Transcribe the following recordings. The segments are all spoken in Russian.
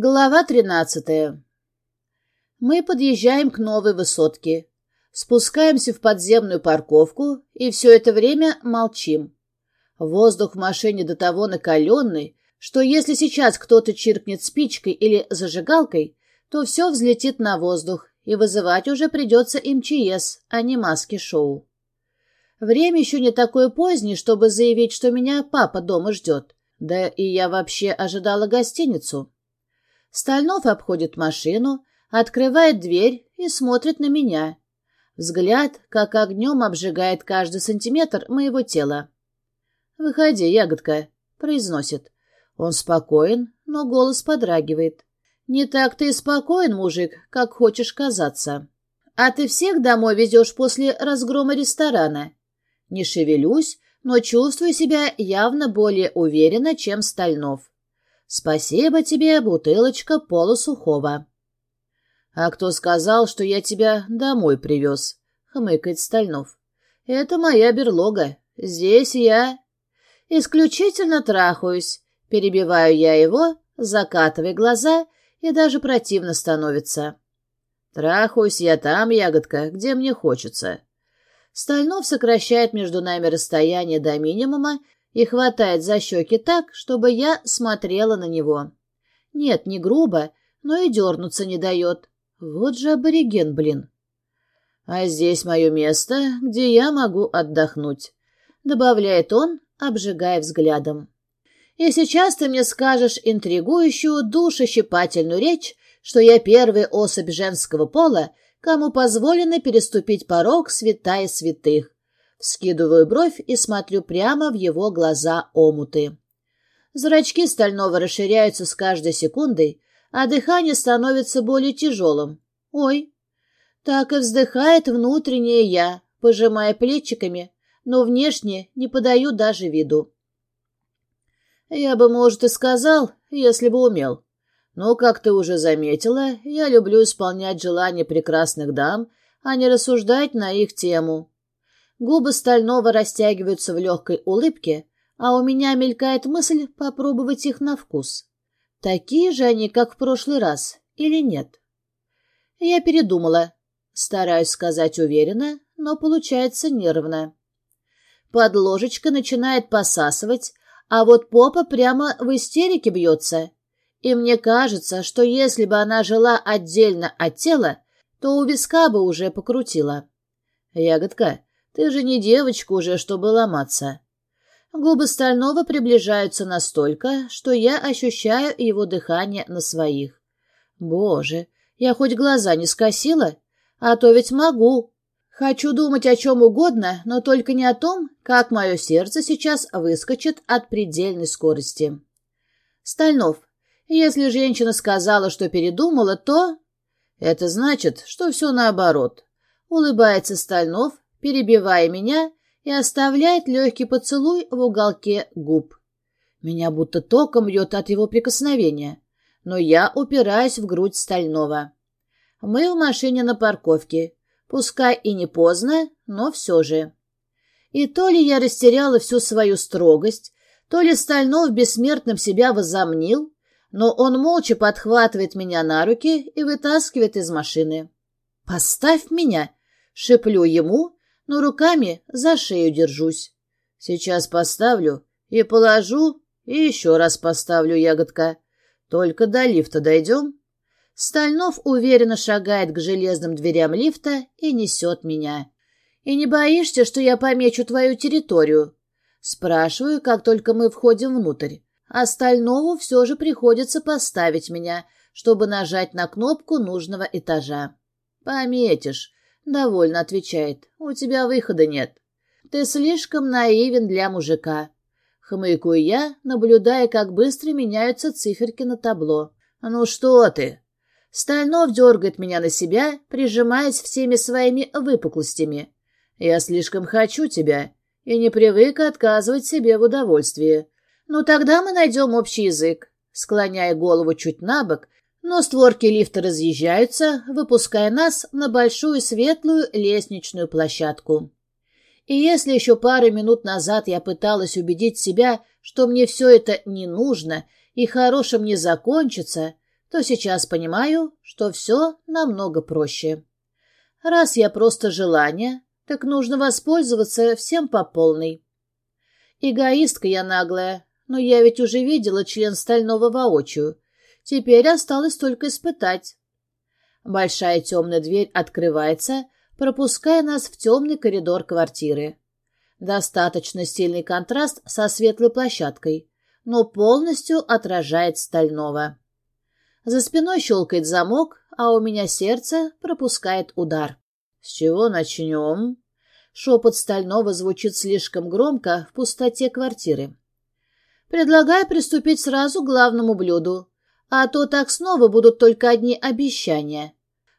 Глава тринадцатая. Мы подъезжаем к новой высотке, спускаемся в подземную парковку и все это время молчим. Воздух в машине до того накаленный, что если сейчас кто-то чиркнет спичкой или зажигалкой, то все взлетит на воздух, и вызывать уже придется МЧС, а не маски-шоу. Время еще не такое позднее, чтобы заявить, что меня папа дома ждет. Да и я вообще ожидала гостиницу. Стальнов обходит машину, открывает дверь и смотрит на меня. Взгляд, как огнем, обжигает каждый сантиметр моего тела. «Выходи, ягодка», — произносит. Он спокоен, но голос подрагивает. «Не так ты и спокоен, мужик, как хочешь казаться. А ты всех домой везешь после разгрома ресторана?» Не шевелюсь, но чувствую себя явно более уверенно, чем Стальнов. Спасибо тебе, бутылочка полусухого. — А кто сказал, что я тебя домой привез? — хмыкает Стальнов. — Это моя берлога. Здесь я... Исключительно трахаюсь. Перебиваю я его, закатывая глаза, и даже противно становится. Трахаюсь я там, ягодка, где мне хочется. Стальнов сокращает между нами расстояние до минимума и хватает за щеки так, чтобы я смотрела на него. Нет, не грубо, но и дернуться не дает. Вот же абориген, блин. А здесь мое место, где я могу отдохнуть, добавляет он, обжигая взглядом. И сейчас ты мне скажешь интригующую, душещипательную речь, что я первая особь женского пола, кому позволено переступить порог святая святых, Скидываю бровь и смотрю прямо в его глаза омуты. Зрачки стального расширяются с каждой секундой, а дыхание становится более тяжелым. Ой! Так и вздыхает внутреннее я, пожимая плечиками, но внешне не подаю даже виду. Я бы, может, и сказал, если бы умел. Но, как ты уже заметила, я люблю исполнять желания прекрасных дам, а не рассуждать на их тему. Губы Стального растягиваются в легкой улыбке, а у меня мелькает мысль попробовать их на вкус. Такие же они, как в прошлый раз, или нет? Я передумала. Стараюсь сказать уверенно, но получается нервно. Подложечка начинает посасывать, а вот попа прямо в истерике бьется. И мне кажется, что если бы она жила отдельно от тела, то у виска бы уже покрутила. «Ягодка, ты же не девочка уже, чтобы ломаться. Губы Стального приближаются настолько, что я ощущаю его дыхание на своих. Боже, я хоть глаза не скосила? А то ведь могу. Хочу думать о чем угодно, но только не о том, как мое сердце сейчас выскочит от предельной скорости. Стальнов, если женщина сказала, что передумала, то... Это значит, что все наоборот. Улыбается Стальнов, перебивая меня и оставляет легкий поцелуй в уголке губ. Меня будто током бьет от его прикосновения, но я упираюсь в грудь стального. Мы в машине на парковке, пускай и не поздно, но все же. И то ли я растеряла всю свою строгость, то ли Стальнов бессмертным себя возомнил, но он молча подхватывает меня на руки и вытаскивает из машины. «Поставь меня!» — шеплю ему, но руками за шею держусь. Сейчас поставлю и положу, и еще раз поставлю, ягодка. Только до лифта дойдем. Стальнов уверенно шагает к железным дверям лифта и несет меня. «И не боишься, что я помечу твою территорию?» Спрашиваю, как только мы входим внутрь. А Стальнову все же приходится поставить меня, чтобы нажать на кнопку нужного этажа. «Пометишь», Довольно отвечает. У тебя выхода нет. Ты слишком наивен для мужика. Хмыкаю я, наблюдая, как быстро меняются циферки на табло. Ну что ты? Стальнов дергает меня на себя, прижимаясь всеми своими выпуклостями. Я слишком хочу тебя и не привык отказывать себе в удовольствии. Ну тогда мы найдем общий язык. Склоняя голову чуть на бок, но створки лифта разъезжаются, выпуская нас на большую светлую лестничную площадку. И если еще пару минут назад я пыталась убедить себя, что мне все это не нужно и хорошим не закончится, то сейчас понимаю, что все намного проще. Раз я просто желание, так нужно воспользоваться всем по полной. Эгоистка я наглая, но я ведь уже видела член стального воочию. Теперь осталось только испытать. Большая темная дверь открывается, пропуская нас в темный коридор квартиры. Достаточно сильный контраст со светлой площадкой, но полностью отражает стального. За спиной щелкает замок, а у меня сердце пропускает удар. «С чего начнем?» Шепот стального звучит слишком громко в пустоте квартиры. «Предлагаю приступить сразу к главному блюду, а то так снова будут только одни обещания».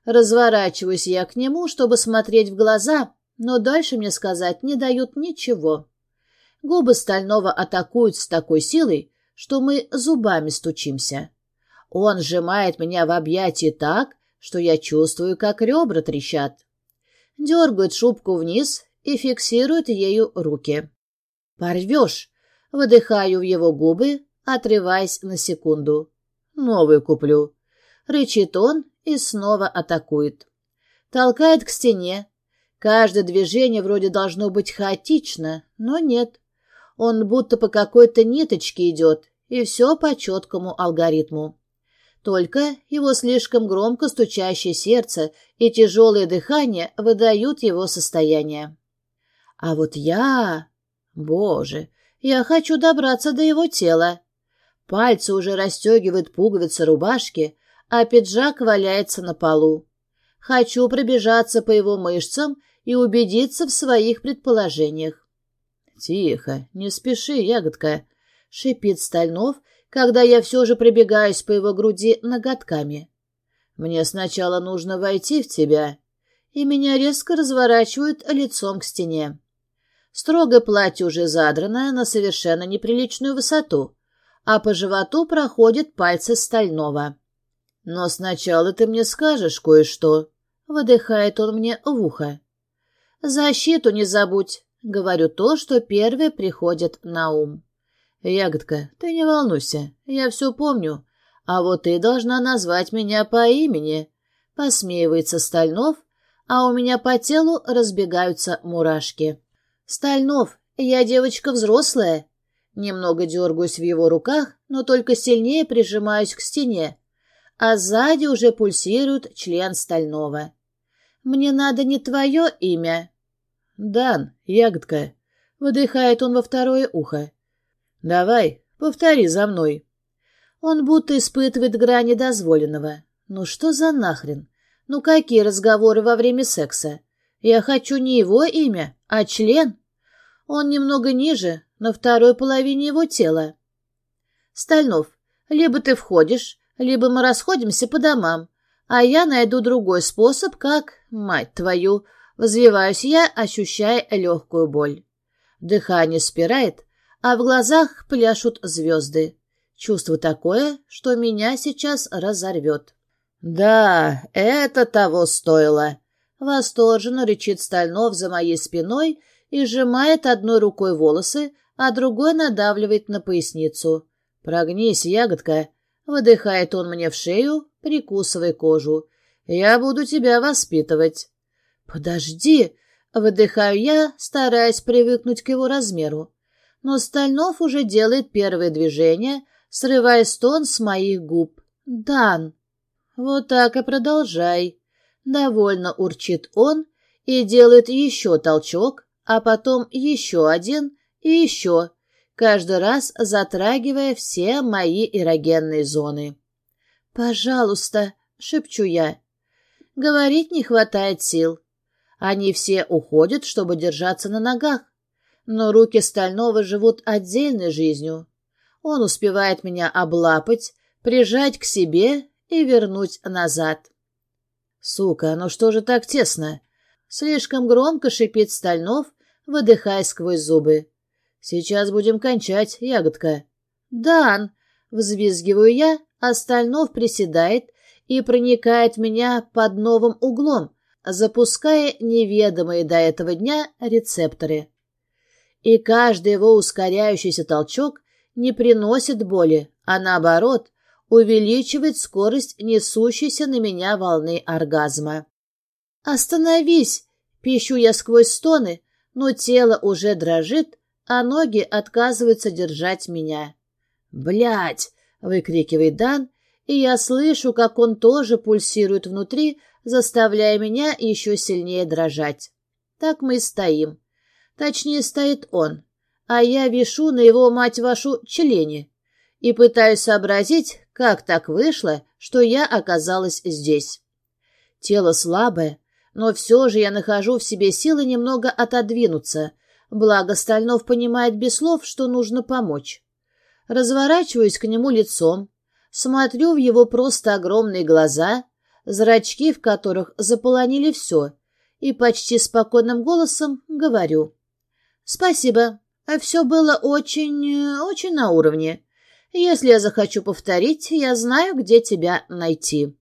Разворачиваюсь я к нему, чтобы смотреть в глаза, но дальше мне сказать не дают ничего. Губы стального атакуют с такой силой, что мы зубами стучимся. Он сжимает меня в объятии так, что я чувствую, как ребра трещат. Дергает шубку вниз и фиксирует ею руки. «Порвешь!» — выдыхаю в его губы, отрываясь на секунду. «Новую куплю!» — рычит он и снова атакует. Толкает к стене. Каждое движение вроде должно быть хаотично, но нет. Он будто по какой-то ниточке идет, и все по четкому алгоритму. Только его слишком громко стучащее сердце и тяжелое дыхание выдают его состояние. А вот я... Боже, я хочу добраться до его тела. Пальцы уже расстегивают пуговицы рубашки, а пиджак валяется на полу. Хочу пробежаться по его мышцам и убедиться в своих предположениях. — Тихо, не спеши, ягодка, — шипит Стальнов когда я все же пробегаюсь по его груди ноготками. Мне сначала нужно войти в тебя, и меня резко разворачивают лицом к стене. Строгое платье уже задрано на совершенно неприличную высоту, а по животу проходят пальцы стального. «Но сначала ты мне скажешь кое-что», — выдыхает он мне в ухо. «Защиту не забудь», — говорю то, что первое приходит на ум. «Ягодка, ты не волнуйся, я все помню, а вот ты должна назвать меня по имени», — посмеивается Стальнов, а у меня по телу разбегаются мурашки. «Стальнов, я девочка взрослая». Немного дергаюсь в его руках, но только сильнее прижимаюсь к стене, а сзади уже пульсирует член Стального. «Мне надо не твое имя». «Дан, ягодка», — выдыхает он во второе ухо. «Давай, повтори за мной». Он будто испытывает грани дозволенного. «Ну что за нахрен? Ну какие разговоры во время секса? Я хочу не его имя, а член. Он немного ниже, на второй половине его тела». «Стальнов, либо ты входишь, либо мы расходимся по домам, а я найду другой способ, как, мать твою, взвиваюсь я, ощущая легкую боль. Дыхание спирает, а в глазах пляшут звезды. Чувство такое, что меня сейчас разорвет. «Да, это того стоило!» Восторженно речит Стальнов за моей спиной и сжимает одной рукой волосы, а другой надавливает на поясницу. «Прогнись, ягодка!» Выдыхает он мне в шею, прикусывая кожу. «Я буду тебя воспитывать». «Подожди!» — выдыхаю я, стараясь привыкнуть к его размеру но Стальнов уже делает первые движения, срывая стон с моих губ. «Дан!» «Вот так и продолжай!» Довольно урчит он и делает еще толчок, а потом еще один и еще, каждый раз затрагивая все мои эрогенные зоны. «Пожалуйста!» — шепчу я. Говорить не хватает сил. Они все уходят, чтобы держаться на ногах но руки Стального живут отдельной жизнью. Он успевает меня облапать, прижать к себе и вернуть назад. «Сука, ну что же так тесно?» Слишком громко шипит Стальнов, выдыхая сквозь зубы. «Сейчас будем кончать, ягодка». «Дан!» — взвизгиваю я, а Стальнов приседает и проникает в меня под новым углом, запуская неведомые до этого дня рецепторы и каждый его ускоряющийся толчок не приносит боли, а наоборот, увеличивает скорость несущейся на меня волны оргазма. «Остановись!» — пищу я сквозь стоны, но тело уже дрожит, а ноги отказываются держать меня. «Блядь!» — выкрикивает Дан, и я слышу, как он тоже пульсирует внутри, заставляя меня еще сильнее дрожать. Так мы и стоим. Точнее, стоит он, а я вишу на его, мать вашу, члене и пытаюсь сообразить, как так вышло, что я оказалась здесь. Тело слабое, но все же я нахожу в себе силы немного отодвинуться, благо Стальнов понимает без слов, что нужно помочь. Разворачиваюсь к нему лицом, смотрю в его просто огромные глаза, зрачки в которых заполонили все, и почти спокойным голосом говорю. «Спасибо, все было очень, очень на уровне. Если я захочу повторить, я знаю, где тебя найти».